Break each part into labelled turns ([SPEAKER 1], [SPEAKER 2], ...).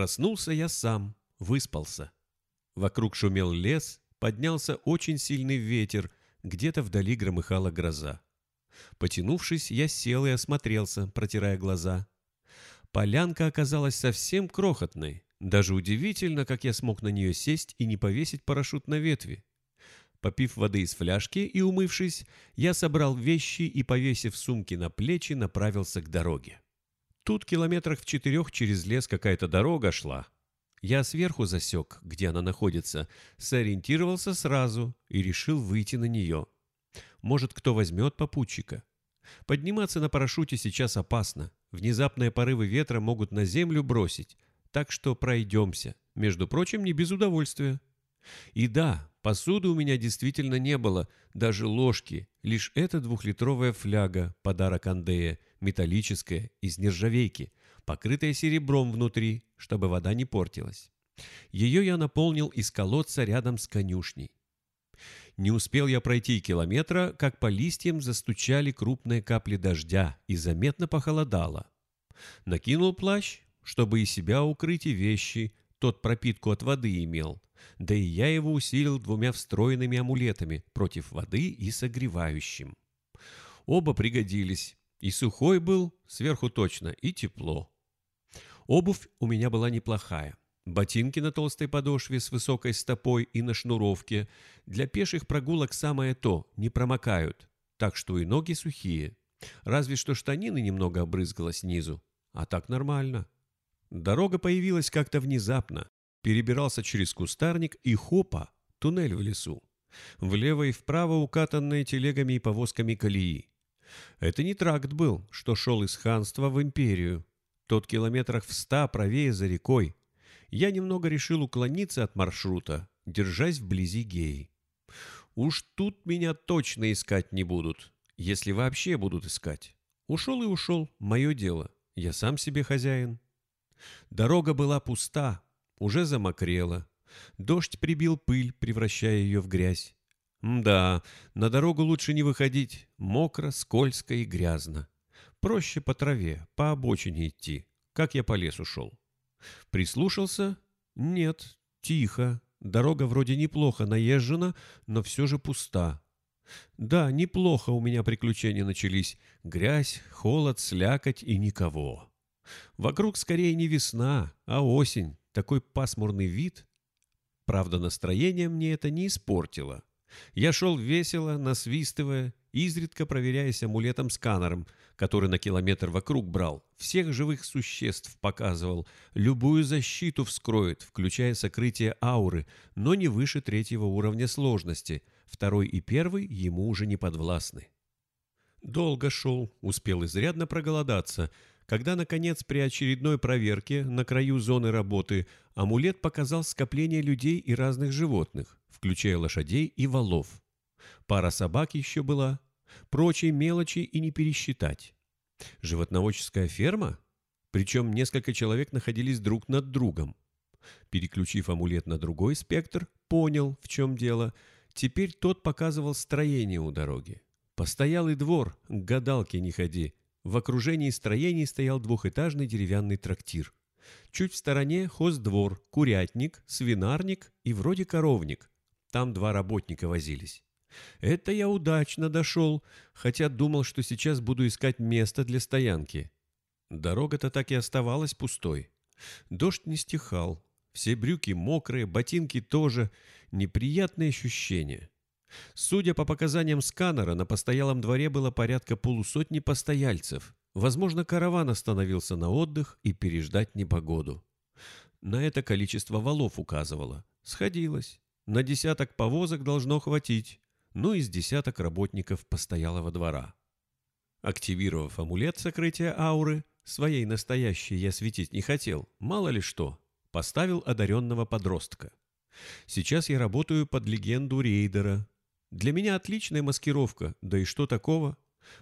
[SPEAKER 1] Проснулся я сам, выспался. Вокруг шумел лес, поднялся очень сильный ветер, где-то вдали громыхала гроза. Потянувшись, я сел и осмотрелся, протирая глаза. Полянка оказалась совсем крохотной. Даже удивительно, как я смог на нее сесть и не повесить парашют на ветви. Попив воды из фляжки и умывшись, я собрал вещи и, повесив сумки на плечи, направился к дороге. Тут километрах в четырех через лес какая-то дорога шла. Я сверху засек, где она находится, сориентировался сразу и решил выйти на нее. Может, кто возьмет попутчика. Подниматься на парашюте сейчас опасно. Внезапные порывы ветра могут на землю бросить. Так что пройдемся. Между прочим, не без удовольствия. И да, посуды у меня действительно не было, даже ложки. Лишь эта двухлитровая фляга, подарок Андея, металлическая, из нержавейки, покрытая серебром внутри, чтобы вода не портилась. Ее я наполнил из колодца рядом с конюшней. Не успел я пройти километра, как по листьям застучали крупные капли дождя и заметно похолодало. Накинул плащ, чтобы и себя укрыть и вещи, тот пропитку от воды имел, да и я его усилил двумя встроенными амулетами против воды и согревающим. Оба пригодились, и сухой был, сверху точно, и тепло. Обувь у меня была неплохая. Ботинки на толстой подошве с высокой стопой и на шнуровке. Для пеших прогулок самое то, не промокают. Так что и ноги сухие. Разве что штанины немного обрызгало снизу. А так нормально. Дорога появилась как-то внезапно. Перебирался через кустарник и хопа, туннель в лесу. Влево и вправо укатанные телегами и повозками колеи. Это не тракт был, что шел из ханства в империю. Тот километрах в ста правее за рекой я немного решил уклониться от маршрута, держась вблизи геи. Уж тут меня точно искать не будут, если вообще будут искать. Ушел и ушел, мое дело, я сам себе хозяин. Дорога была пуста, уже замокрела. Дождь прибил пыль, превращая ее в грязь. Да, на дорогу лучше не выходить, мокро, скользко и грязно. Проще по траве, по обочине идти, как я по лесу шел. Прислушался? Нет, тихо. Дорога вроде неплохо наезжена, но все же пуста. Да, неплохо у меня приключения начались. Грязь, холод, слякоть и никого. Вокруг скорее не весна, а осень. Такой пасмурный вид. Правда, настроение мне это не испортило. Я шел весело, насвистывая, изредка проверяясь амулетом-сканером, который на километр вокруг брал, всех живых существ показывал, любую защиту вскроет, включая сокрытие ауры, но не выше третьего уровня сложности, второй и первый ему уже не подвластны. Долго шел, успел изрядно проголодаться, когда, наконец, при очередной проверке на краю зоны работы амулет показал скопление людей и разных животных, включая лошадей и валов. Пара собак еще была, прочей мелочи и не пересчитать. Животноводческая ферма? Причем несколько человек находились друг над другом. Переключив амулет на другой спектр, понял, в чем дело. Теперь тот показывал строение у дороги. Постоялый двор, к гадалке не ходи. В окружении строений стоял двухэтажный деревянный трактир. Чуть в стороне хоздвор, курятник, свинарник и вроде коровник. Там два работника возились. Это я удачно дошел, хотя думал, что сейчас буду искать место для стоянки. Дорога-то так и оставалась пустой. Дождь не стихал. Все брюки мокрые, ботинки тоже. Неприятные ощущения. Судя по показаниям сканера, на постоялом дворе было порядка полусотни постояльцев. Возможно, караван остановился на отдых и переждать непогоду. На это количество валов указывало. Сходилось. На десяток повозок должно хватить ну и с десяток работников постоялого двора. Активировав амулет сокрытия ауры, своей настоящей я светить не хотел, мало ли что, поставил одаренного подростка. Сейчас я работаю под легенду рейдера. Для меня отличная маскировка, да и что такого?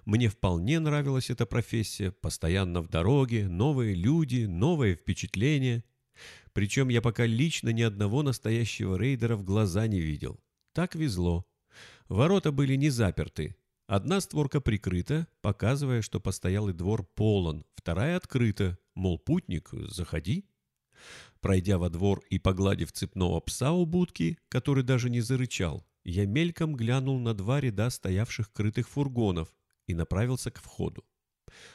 [SPEAKER 1] Мне вполне нравилась эта профессия, постоянно в дороге, новые люди, новые впечатления. Причем я пока лично ни одного настоящего рейдера в глаза не видел. Так везло. Ворота были не заперты. Одна створка прикрыта, показывая, что постоялый двор полон, вторая открыта, мол, путник, заходи. Пройдя во двор и погладив цепного пса у будки, который даже не зарычал, я мельком глянул на два ряда стоявших крытых фургонов и направился к входу.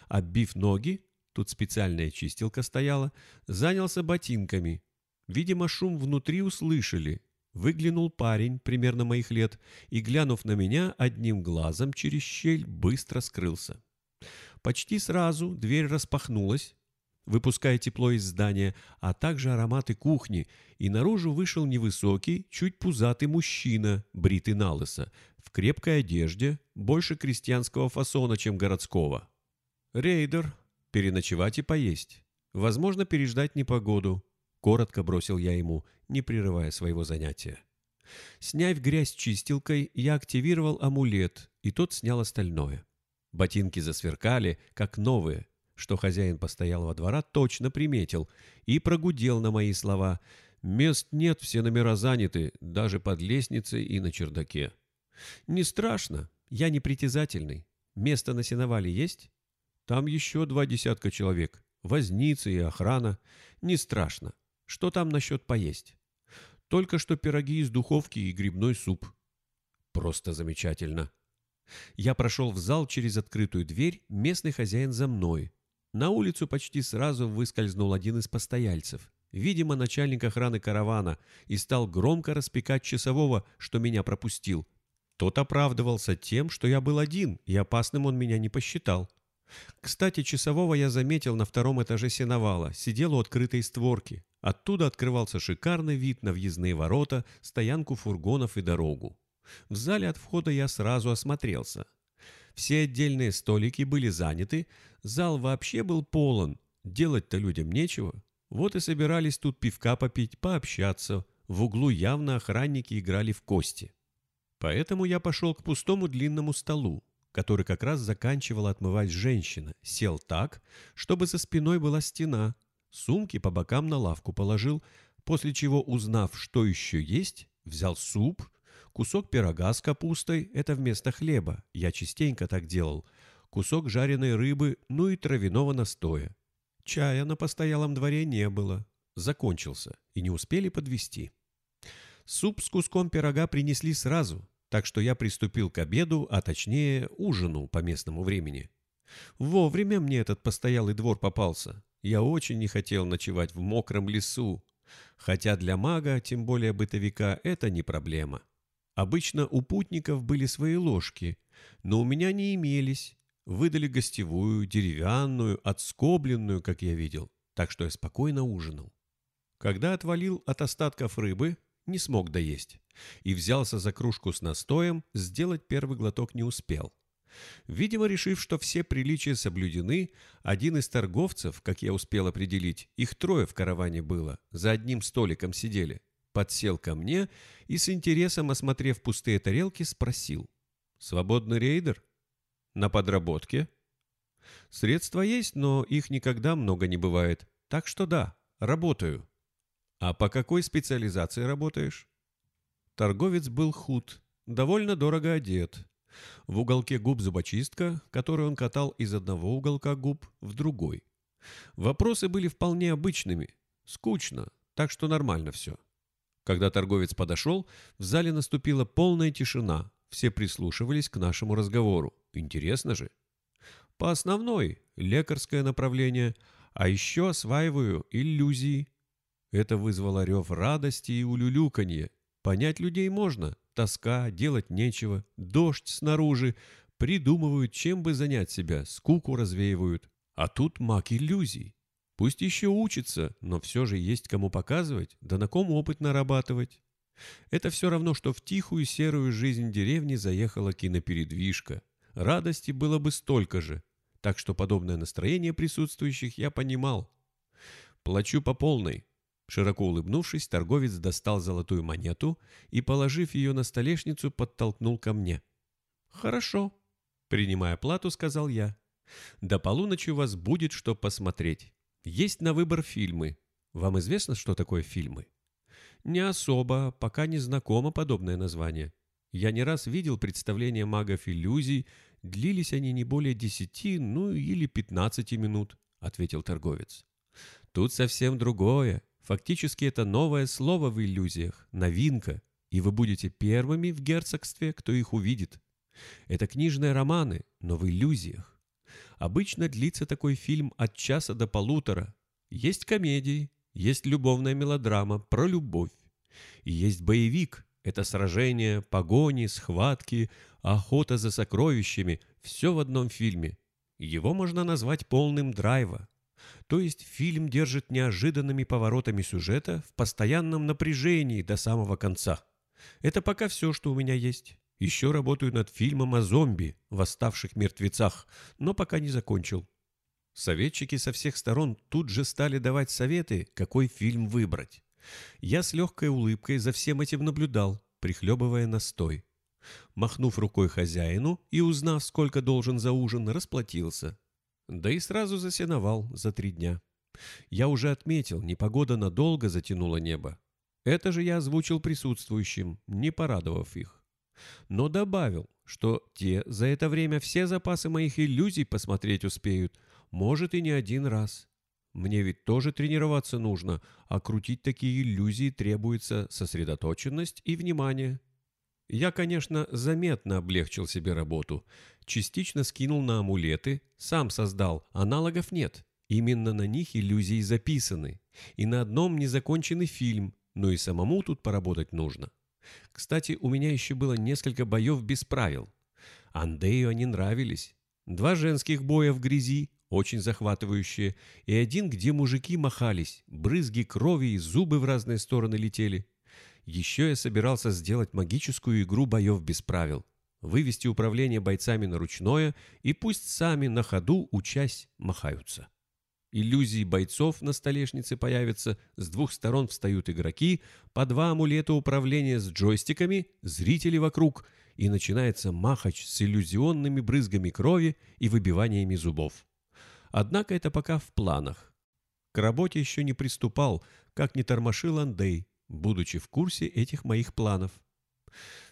[SPEAKER 1] Оббив ноги, тут специальная чистилка стояла, занялся ботинками. Видимо, шум внутри услышали. Выглянул парень, примерно моих лет, и, глянув на меня, одним глазом через щель быстро скрылся. Почти сразу дверь распахнулась, выпуская тепло из здания, а также ароматы кухни, и наружу вышел невысокий, чуть пузатый мужчина, бритый на лысо, в крепкой одежде, больше крестьянского фасона, чем городского. «Рейдер, переночевать и поесть. Возможно, переждать непогоду», — коротко бросил я ему, не прерывая своего занятия. Сняв грязь чистилкой, я активировал амулет, и тот снял остальное. Ботинки засверкали, как новые, что хозяин постоялого двора точно приметил и прогудел на мои слова. Мест нет, все номера заняты, даже под лестницей и на чердаке. Не страшно, я непритязательный. Место на сеновале есть? Там еще два десятка человек. Возницы и охрана. Не страшно. Что там насчет поесть? Только что пироги из духовки и грибной суп. Просто замечательно. Я прошел в зал через открытую дверь, местный хозяин за мной. На улицу почти сразу выскользнул один из постояльцев, видимо, начальник охраны каравана, и стал громко распекать часового, что меня пропустил. Тот оправдывался тем, что я был один, и опасным он меня не посчитал. Кстати, часового я заметил на втором этаже сеновала, сидел у открытой створки. Оттуда открывался шикарный вид на въездные ворота, стоянку фургонов и дорогу. В зале от входа я сразу осмотрелся. Все отдельные столики были заняты, зал вообще был полон, делать-то людям нечего. Вот и собирались тут пивка попить, пообщаться. В углу явно охранники играли в кости. Поэтому я пошел к пустому длинному столу, который как раз заканчивала отмывать женщина, сел так, чтобы за спиной была стена, сумки по бокам на лавку положил, после чего, узнав, что еще есть, взял суп, Кусок пирога с капустой – это вместо хлеба, я частенько так делал. Кусок жареной рыбы, ну и травяного настоя. Чая на постоялом дворе не было. Закончился, и не успели подвести. Суп с куском пирога принесли сразу, так что я приступил к обеду, а точнее ужину по местному времени. Вовремя мне этот постоялый двор попался. Я очень не хотел ночевать в мокром лесу. Хотя для мага, тем более бытовика, это не проблема. Обычно у путников были свои ложки, но у меня не имелись. Выдали гостевую, деревянную, отскобленную, как я видел, так что я спокойно ужинал. Когда отвалил от остатков рыбы, не смог доесть, и взялся за кружку с настоем, сделать первый глоток не успел. Видимо, решив, что все приличия соблюдены, один из торговцев, как я успел определить, их трое в караване было, за одним столиком сидели, подсел ко мне и с интересом, осмотрев пустые тарелки, спросил. «Свободный рейдер? На подработке?» «Средства есть, но их никогда много не бывает. Так что да, работаю». «А по какой специализации работаешь?» Торговец был худ, довольно дорого одет. В уголке губ зубочистка, которую он катал из одного уголка губ в другой. Вопросы были вполне обычными. Скучно, так что нормально все. Когда торговец подошел, в зале наступила полная тишина. Все прислушивались к нашему разговору. Интересно же. По основной – лекарское направление, а еще осваиваю иллюзии. Это вызвало рев радости и улюлюканье. Понять людей можно. Тоска, делать нечего, дождь снаружи. Придумывают, чем бы занять себя, скуку развеивают. А тут маг иллюзий. Пусть еще учится, но все же есть кому показывать, да на ком опыт нарабатывать. Это все равно, что в тихую серую жизнь деревни заехала кинопередвижка. Радости было бы столько же, так что подобное настроение присутствующих я понимал. Плачу по полной. Широко улыбнувшись, торговец достал золотую монету и, положив ее на столешницу, подтолкнул ко мне. «Хорошо», — принимая плату, сказал я. «До полуночи у вас будет что посмотреть. Есть на выбор фильмы. Вам известно, что такое фильмы? Не особо, пока не знакомо подобное название. Я не раз видел представления магов иллюзий, длились они не более десяти, ну или пятнадцати минут, ответил торговец. Тут совсем другое. Фактически это новое слово в иллюзиях, новинка, и вы будете первыми в герцогстве, кто их увидит. Это книжные романы, но в иллюзиях. Обычно длится такой фильм от часа до полутора. Есть комедии, есть любовная мелодрама про любовь. И есть боевик, это сражения, погони, схватки, охота за сокровищами, все в одном фильме. Его можно назвать полным драйва. То есть фильм держит неожиданными поворотами сюжета в постоянном напряжении до самого конца. Это пока все, что у меня есть. Еще работаю над фильмом о зомби, восставших мертвецах, но пока не закончил. Советчики со всех сторон тут же стали давать советы, какой фильм выбрать. Я с легкой улыбкой за всем этим наблюдал, прихлебывая настой. Махнув рукой хозяину и узнав, сколько должен за ужин, расплатился. Да и сразу засеновал за три дня. Я уже отметил, непогода надолго затянула небо. Это же я озвучил присутствующим, не порадовав их. Но добавил, что те за это время все запасы моих иллюзий посмотреть успеют, может и не один раз. Мне ведь тоже тренироваться нужно, а крутить такие иллюзии требуется сосредоточенность и внимание. Я, конечно, заметно облегчил себе работу. Частично скинул на амулеты, сам создал, аналогов нет. Именно на них иллюзии записаны. И на одном незаконченный фильм, но и самому тут поработать нужно. Кстати, у меня еще было несколько боев без правил. Андею они нравились. Два женских боя в грязи, очень захватывающие, и один, где мужики махались, брызги крови и зубы в разные стороны летели. Еще я собирался сделать магическую игру боев без правил, вывести управление бойцами на ручное и пусть сами на ходу, учась, махаются. Иллюзии бойцов на столешнице появятся, с двух сторон встают игроки, по два амулета управления с джойстиками, зрители вокруг, и начинается махач с иллюзионными брызгами крови и выбиваниями зубов. Однако это пока в планах. К работе еще не приступал, как не тормошил Андей, будучи в курсе этих моих планов.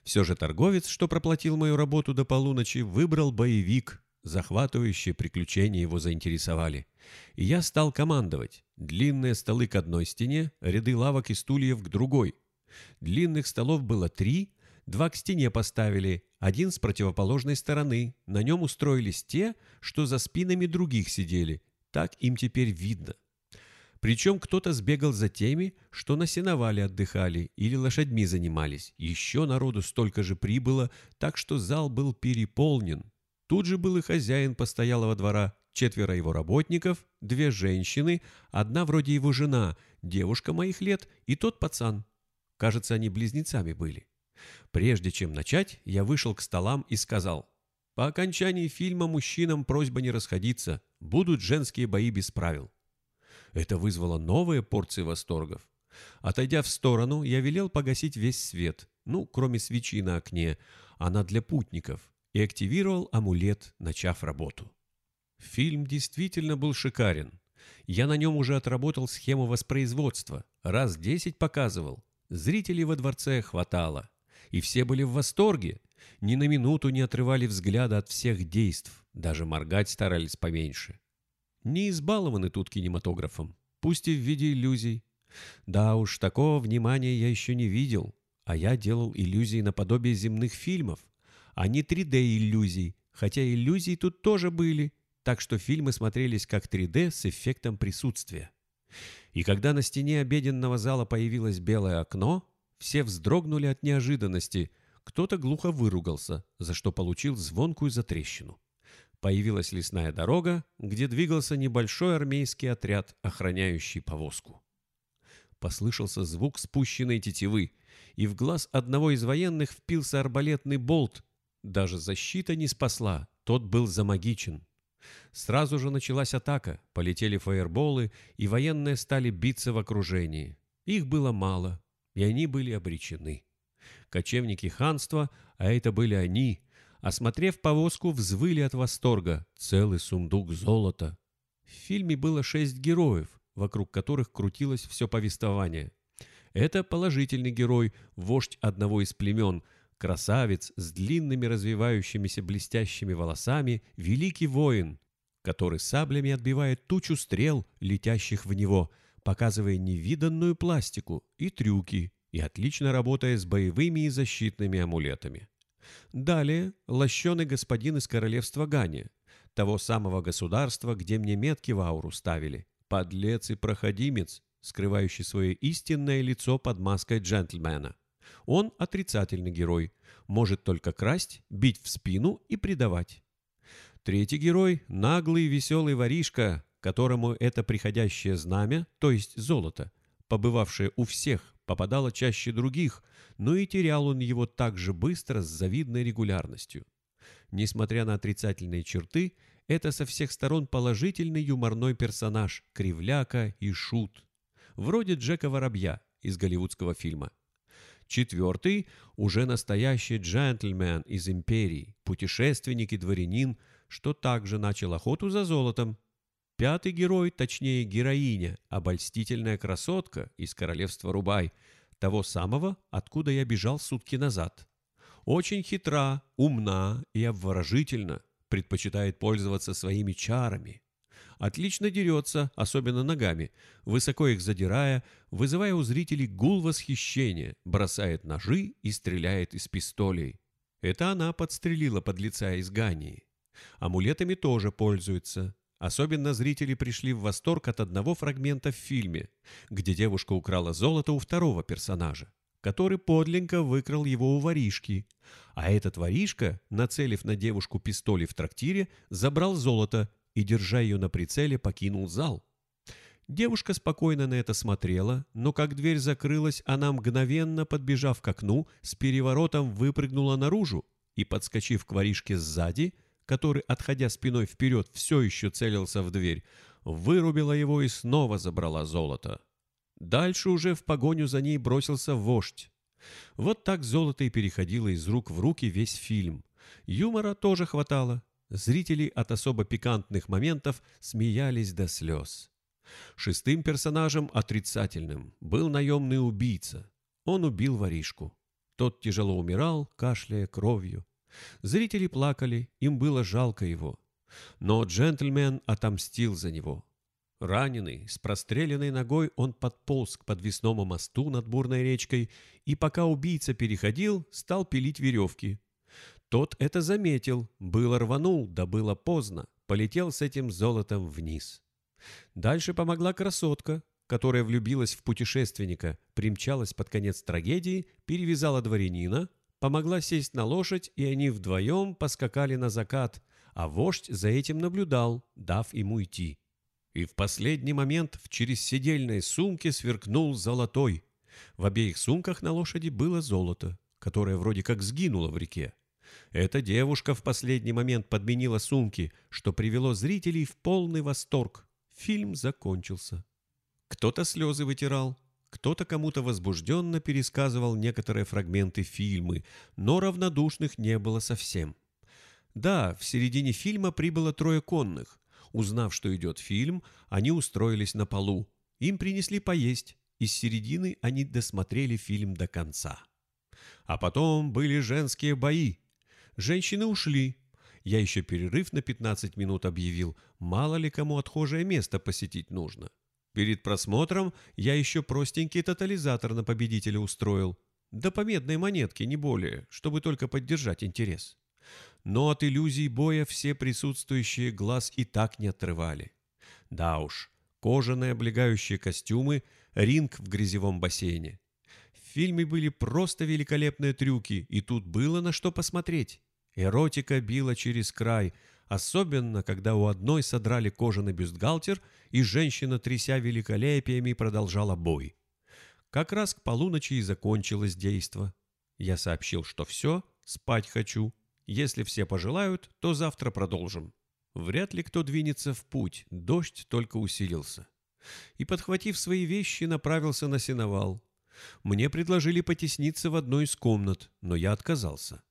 [SPEAKER 1] Все же торговец, что проплатил мою работу до полуночи, выбрал боевик. Захватывающие приключения его заинтересовали. И я стал командовать. Длинные столы к одной стене, ряды лавок и стульев к другой. Длинных столов было три, два к стене поставили, один с противоположной стороны. На нем устроились те, что за спинами других сидели. Так им теперь видно. Причем кто-то сбегал за теми, что на сеновале отдыхали или лошадьми занимались. Еще народу столько же прибыло, так что зал был переполнен. Тут же был и хозяин постоялого двора, четверо его работников, две женщины, одна вроде его жена, девушка моих лет и тот пацан. Кажется, они близнецами были. Прежде чем начать, я вышел к столам и сказал, «По окончании фильма мужчинам просьба не расходиться, будут женские бои без правил». Это вызвало новые порции восторгов. Отойдя в сторону, я велел погасить весь свет, ну, кроме свечи на окне, она для путников, и активировал амулет, начав работу. Фильм действительно был шикарен. Я на нем уже отработал схему воспроизводства, раз десять показывал. Зрителей во дворце хватало. И все были в восторге. Ни на минуту не отрывали взгляда от всех действий, даже моргать старались поменьше. Не избалованы тут кинематографом, пусть и в виде иллюзий. Да уж, такого внимания я еще не видел, а я делал иллюзии наподобие земных фильмов, а не 3D-иллюзий, хотя иллюзии тут тоже были, так что фильмы смотрелись как 3D с эффектом присутствия. И когда на стене обеденного зала появилось белое окно, все вздрогнули от неожиданности, кто-то глухо выругался, за что получил звонкую затрещину появилась лесная дорога, где двигался небольшой армейский отряд, охраняющий повозку. Послышался звук спущенной тетивы, и в глаз одного из военных впился арбалетный болт. Даже защита не спасла, тот был замагичен. Сразу же началась атака, полетели фаерболы, и военные стали биться в окружении. Их было мало, и они были обречены. Кочевники ханства, а это были они, Осмотрев повозку, взвыли от восторга. Целый сундук золота. В фильме было шесть героев, вокруг которых крутилось все повествование. Это положительный герой, вождь одного из племен, красавец с длинными развивающимися блестящими волосами, великий воин, который саблями отбивает тучу стрел, летящих в него, показывая невиданную пластику и трюки, и отлично работая с боевыми и защитными амулетами. Далее лощеный господин из королевства Гани, того самого государства, где мне метки в ауру ставили. Подлец и проходимец, скрывающий свое истинное лицо под маской джентльмена. Он отрицательный герой, может только красть, бить в спину и предавать. Третий герой – наглый веселый воришка, которому это приходящее знамя, то есть золото, побывавшее у всех, попадало чаще других, но и терял он его так же быстро с завидной регулярностью. Несмотря на отрицательные черты, это со всех сторон положительный юморной персонаж, кривляка и шут. Вроде Джека Воробья из голливудского фильма. Четвертый – уже настоящий джентльмен из империи, путешественник и дворянин, что также начал охоту за золотом. Пятый герой, точнее героиня, обольстительная красотка из королевства Рубай, того самого, откуда я бежал сутки назад. Очень хитра, умна и обворожительна, предпочитает пользоваться своими чарами. Отлично дерется, особенно ногами, высоко их задирая, вызывая у зрителей гул восхищения, бросает ножи и стреляет из пистолей. Это она подстрелила под лица из Гании. Амулетами тоже пользуется. Особенно зрители пришли в восторг от одного фрагмента в фильме, где девушка украла золото у второго персонажа который подлинно выкрал его у воришки. А этот воришка, нацелив на девушку пистоли в трактире, забрал золото и, держа ее на прицеле, покинул зал. Девушка спокойно на это смотрела, но как дверь закрылась, она мгновенно, подбежав к окну, с переворотом выпрыгнула наружу и, подскочив к воришке сзади, который, отходя спиной вперед, все еще целился в дверь, вырубила его и снова забрала золото. Дальше уже в погоню за ней бросился вождь. Вот так золото и переходило из рук в руки весь фильм. Юмора тоже хватало. Зрители от особо пикантных моментов смеялись до слез. Шестым персонажем, отрицательным, был наемный убийца. Он убил воришку. Тот тяжело умирал, кашляя кровью. Зрители плакали, им было жалко его. Но джентльмен отомстил за него. Раненый, с простреленной ногой, он подполз к подвесному мосту над бурной речкой и, пока убийца переходил, стал пилить веревки. Тот это заметил, было рванул, да было поздно, полетел с этим золотом вниз. Дальше помогла красотка, которая влюбилась в путешественника, примчалась под конец трагедии, перевязала дворянина, помогла сесть на лошадь, и они вдвоем поскакали на закат, а вождь за этим наблюдал, дав ему идти. И в последний момент в черезседельной сумке сверкнул золотой. В обеих сумках на лошади было золото, которое вроде как сгинуло в реке. Эта девушка в последний момент подменила сумки, что привело зрителей в полный восторг. Фильм закончился. Кто-то слезы вытирал, кто-то кому-то возбужденно пересказывал некоторые фрагменты фильмы, но равнодушных не было совсем. Да, в середине фильма прибыло трое конных. Узнав, что идет фильм, они устроились на полу. Им принесли поесть. Из середины они досмотрели фильм до конца. А потом были женские бои. Женщины ушли. Я еще перерыв на 15 минут объявил, мало ли кому отхожее место посетить нужно. Перед просмотром я еще простенький тотализатор на победителя устроил. Да по медной монетке, не более, чтобы только поддержать интерес но от иллюзий боя все присутствующие глаз и так не отрывали. Да уж, кожаные облегающие костюмы, ринг в грязевом бассейне. В фильме были просто великолепные трюки, и тут было на что посмотреть. Эротика била через край, особенно когда у одной содрали кожаный бюстгальтер, и женщина, тряся великолепиями, продолжала бой. Как раз к полуночи и закончилось действо. Я сообщил, что все, спать хочу, если все пожелают, то завтра продолжим. Вряд ли кто двинется в путь, дождь только усилился. И, подхватив свои вещи, направился на сеновал. Мне предложили потесниться в одной из комнат, но я отказался.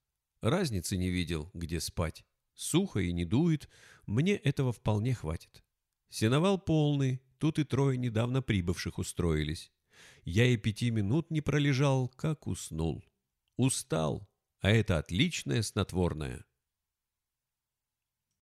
[SPEAKER 1] Разницы не видел, где спать. Сухо и не дует, мне этого вполне хватит. Сеновал полный, тут и трое недавно прибывших устроились. Я и пяти минут не пролежал, как уснул. Устал, а это отличное снотворное.